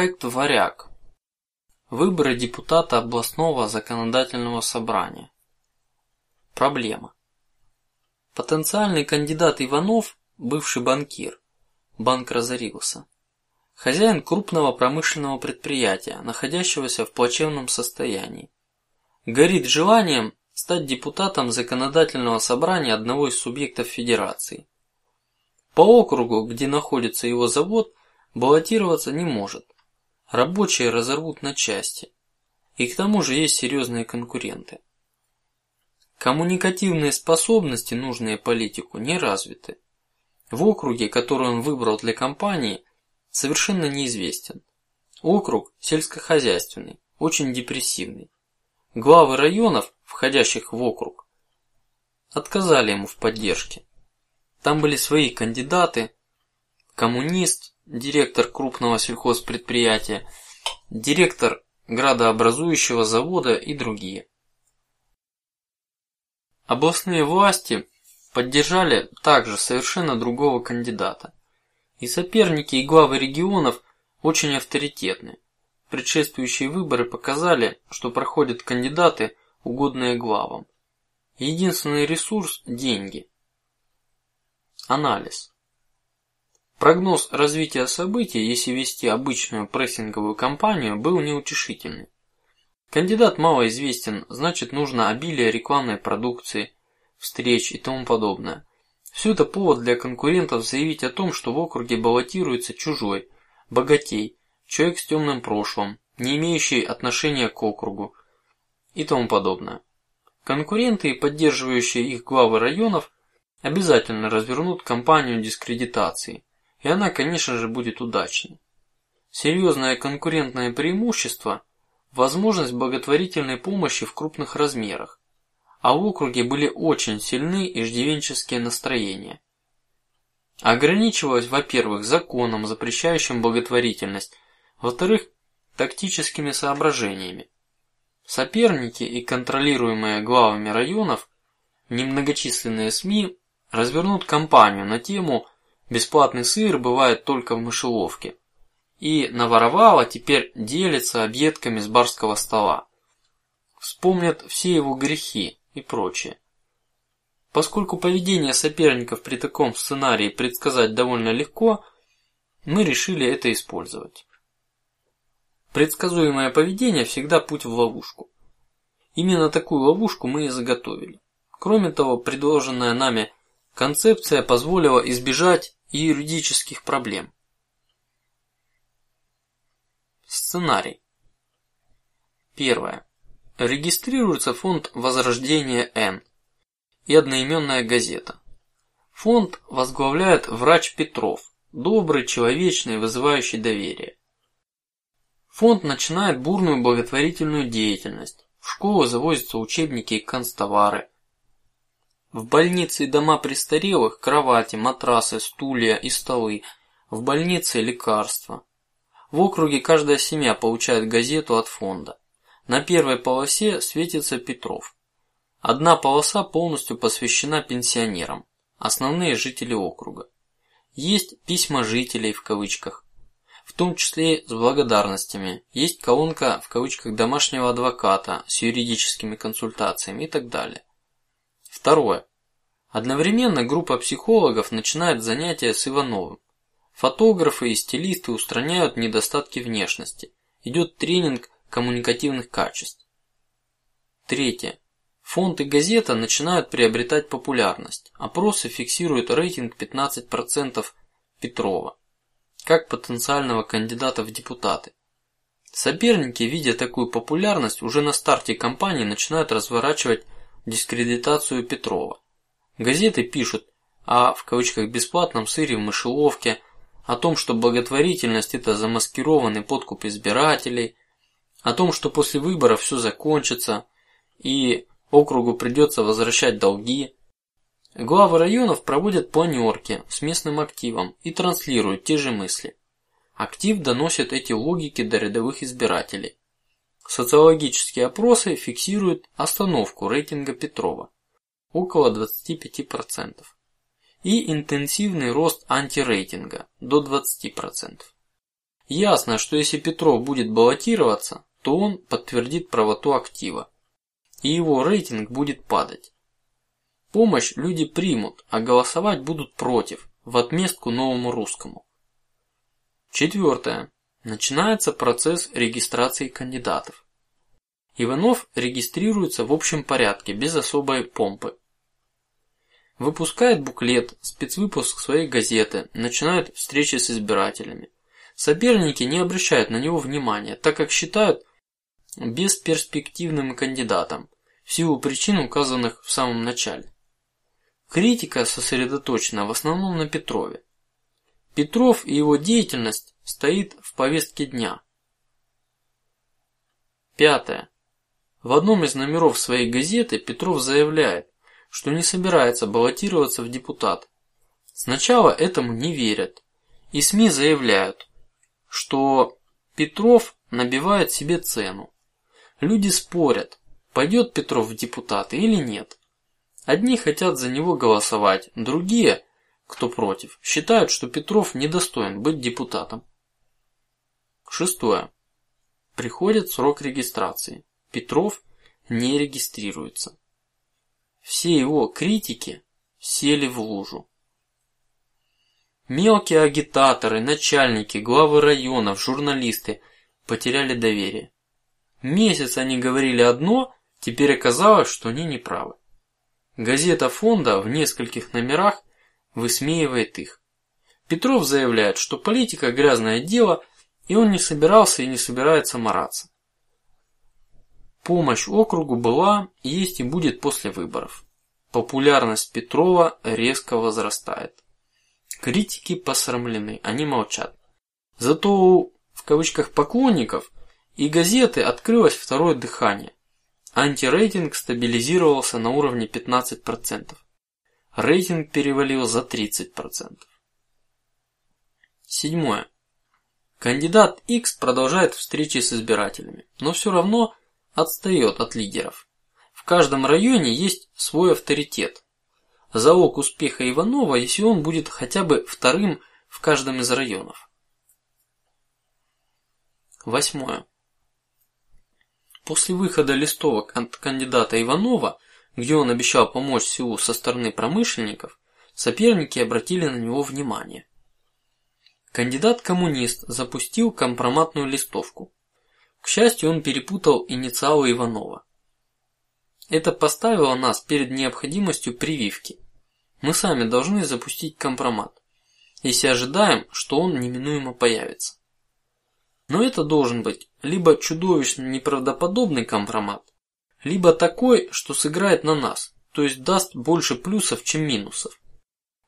Проект Варяг. Выборы депутата областного законодательного собрания. Проблема. Потенциальный кандидат Иванов, бывший банкир, банк разорился. Хозяин крупного промышленного предприятия, находящегося в плачевном состоянии, горит желанием стать депутатом законодательного собрания одного из субъектов федерации. По округу, где находится его завод, баллотироваться не может. Рабочие разорвут на части, и к тому же есть серьезные конкуренты. Коммуникативные способности, нужные политику, не развиты. В округе, который он выбрал для кампании, совершенно неизвестен. Округ сельскохозяйственный, очень депрессивный. Главы районов, входящих в округ, отказали ему в поддержке. Там были свои кандидаты: коммунист, директор крупного сельхозпредприятия, директор градообразующего завода и другие. Областные власти поддержали также совершенно другого кандидата, и соперники и главы регионов очень авторитетны. Предшествующие выборы показали, что проходят кандидаты, угодные главам. Единственный ресурс – деньги. Анализ. Прогноз развития событий, если вести обычную прессинговую кампанию, был неутешительный. Кандидат мало известен, значит нужно обилие рекламной продукции, встреч и тому подобное. Все это повод для конкурентов заявить о том, что в округе баллотируется чужой, богатей, человек с темным прошлым, не имеющий отношения к округу и тому подобное. Конкуренты и поддерживающие их главы районов обязательно развернут кампанию дискредитации и она, конечно же, будет удачной. Серьезное конкурентное преимущество – возможность благотворительной помощи в крупных размерах, а в округе были очень сильны иждивенческие настроения. Ограничивалось, во-первых, законом, запрещающим благотворительность, во-вторых, тактическими соображениями. Соперники и контролируемые главами районов немногочисленные СМИ развернут кампанию на тему Бесплатный сыр бывает только в мышеловке. И наворовала теперь делится объедками с барского стола. Вспомнят все его грехи и прочее. Поскольку поведение соперников при таком сценарии предсказать довольно легко, мы решили это использовать. Предсказуемое поведение всегда путь в ловушку. Именно такую ловушку мы и заготовили. Кроме того, предложенная нами концепция позволила избежать и юридических проблем. Сценарий. Первое. Регистрируется фонд Возрождение Н и одноименная газета. Фонд возглавляет врач Петров, добрый, человечный, вызывающий доверие. Фонд начинает бурную благотворительную деятельность. В школу завозятся учебники и канцтовары. В больнице и дома престарелых кровати, матрасы, стулья и столы. В больнице лекарства. В округе каждая семья получает газету от фонда. На первой полосе светится Петров. Одна полоса полностью посвящена пенсионерам, основные жители округа. Есть письма жителей в кавычках, в том числе с благодарностями. Есть колонка в кавычках домашнего адвоката с юридическими консультациями и так далее. Второе. Одновременно группа психологов начинает занятия с Ивановым. Фотографы и стилисты устраняют недостатки внешности. Идет тренинг коммуникативных качеств. Третье. Фонд и газета начинают приобретать популярность. Опросы фиксируют рейтинг 15 процентов Петрова как потенциального кандидата в депутаты. Соперники, видя такую популярность, уже на старте кампании начинают разворачивать дискредитацию Петрова. Газеты пишут о в кавычках бесплатном сыре в мышеловке, о том, что благотворительность это замаскированный подкуп избирателей, о том, что после выборов все закончится и округу придется возвращать долги. Главы районов проводят планерки с местным активом и транслируют те же мысли. Актив доносит эти логики до рядовых избирателей. Социологические опросы фиксируют остановку рейтинга Петрова около 25 процентов и интенсивный рост антирейтинга до 20 процентов. Ясно, что если Петров будет баллотироваться, то он подтвердит правоту актива, и его рейтинг будет падать. Помощь люди примут, а голосовать будут против, в отместку новому русскому. Четвертое. Начинается процесс регистрации кандидатов. Иванов регистрируется в общем порядке, без особой помпы. Выпускает буклет, спецвыпуск своей газеты, начинает встречи с избирателями. Соперники не обращают на него внимания, так как считают бесперспективным кандидатом в силу причин, указанных в самом начале. Критика сосредоточена в основном на Петрове. Петров и его деятельность стоит в повестке дня. Пятое. В одном из номеров своей газеты Петров заявляет, что не собирается баллотироваться в депутат. Сначала этому не верят, и СМИ заявляют, что Петров набивает себе цену. Люди спорят, пойдет Петров в депутаты или нет. Одни хотят за него голосовать, другие, кто против, считают, что Петров недостоин быть депутатом. Шестое. Приходит срок регистрации. Петров не регистрируется. Все его критики сели в лужу. Мелкие агитаторы, начальники, главы районов, журналисты потеряли доверие. Месяц они говорили одно, теперь оказалось, что они не правы. Газета фонда в нескольких номерах высмеивает их. Петров заявляет, что политика грязное дело, и он не собирался и не собирается мараться. Помощь округу была, есть и будет после выборов. Популярность Петрова резко возрастает. Критики посрамлены, они молчат. Зато в кавычках поклонников и газеты открылось второе дыхание. Антирейтинг стабилизировался на уровне 15 процентов. Рейтинг перевалил за 30 процентов. Седьмое. Кандидат X продолжает встречи с избирателями, но все равно отстает от лидеров. В каждом районе есть свой авторитет. Залог успеха Иванова, если он будет хотя бы вторым в каждом из районов. Восьмое. После выхода листовок от кандидата Иванова, где он обещал помочь селу со стороны промышленников, соперники обратили на него внимание. Кандидат-коммунист запустил компроматную листовку. К счастью, он перепутал инициалы Иванова. Это поставило нас перед необходимостью прививки. Мы сами должны запустить компромат, если ожидаем, что он неминуемо появится. Но это должен быть либо чудовищно неправдоподобный компромат, либо такой, что сыграет на нас, то есть даст больше плюсов, чем минусов.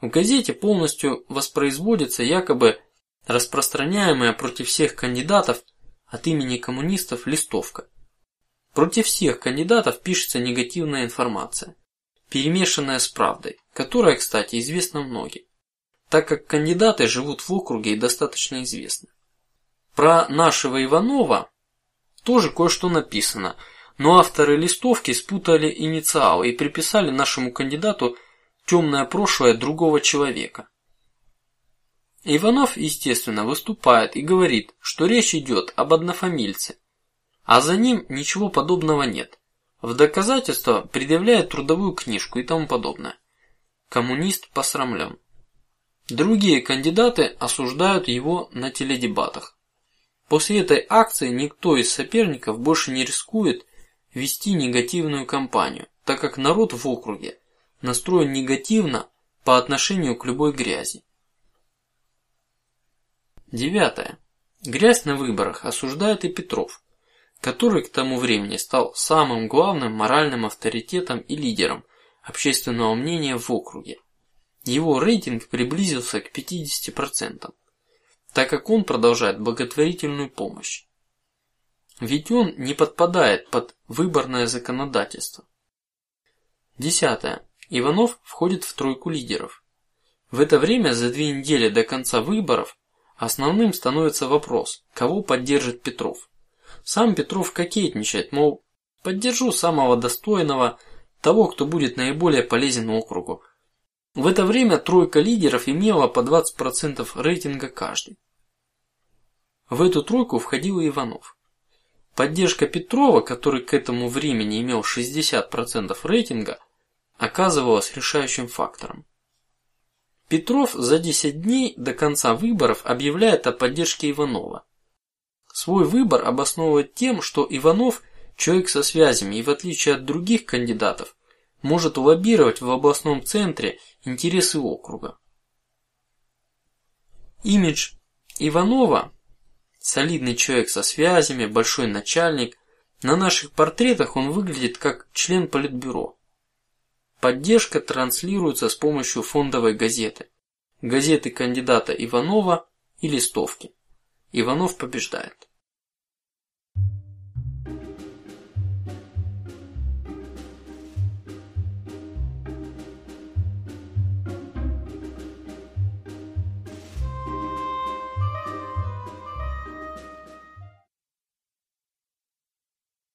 В газете полностью воспроизводится якобы распространяемая против всех кандидатов от имени коммунистов листовка. Против всех кандидатов пишется негативная информация, перемешанная с правдой, которая, кстати, известна многим, так как кандидаты живут в округе и достаточно известны. Про нашего Иванова тоже кое-что написано, но авторы листовки спутали инициалы и приписали нашему кандидату темное прошлое другого человека. Иванов, естественно, выступает и говорит, что речь идет об однофамильце, а за ним ничего подобного нет. В доказательство предъявляет трудовую книжку и тому подобное. Коммунист посрамлен. Другие кандидаты осуждают его на теледебатах. После этой акции никто из соперников больше не рискует вести негативную кампанию, так как народ в округе настроен негативно по отношению к любой грязи. Девятое. Грязь на выборах осуждает и Петров, который к тому времени стал самым главным моральным авторитетом и лидером общественного мнения в округе. Его рейтинг приблизился к 50 процентам, так как он продолжает благотворительную помощь. Ведь он не подпадает под выборное законодательство. Десятое. Иванов входит в тройку лидеров. В это время за две недели до конца выборов Основным становится вопрос, кого поддержит Петров. Сам Петров кокетничает, мол, поддержу самого достойного, того, кто будет наиболее полезен округу. В это время тройка лидеров имела по 20 процентов рейтинга каждый. В эту тройку входил и Иванов. Поддержка Петрова, который к этому времени имел 60% рейтинга, оказывалась решающим фактором. Петров за 10 дней до конца выборов объявляет о поддержке Иванова. Свой выбор обосновывает тем, что Иванов человек со связями и в отличие от других кандидатов может лоббировать в областном центре интересы округа. Имидж Иванова солидный человек со связями, большой начальник. На наших портретах он выглядит как член политбюро. Поддержка транслируется с помощью фондовой газеты, газеты кандидата Иванова и листовки. Иванов побеждает.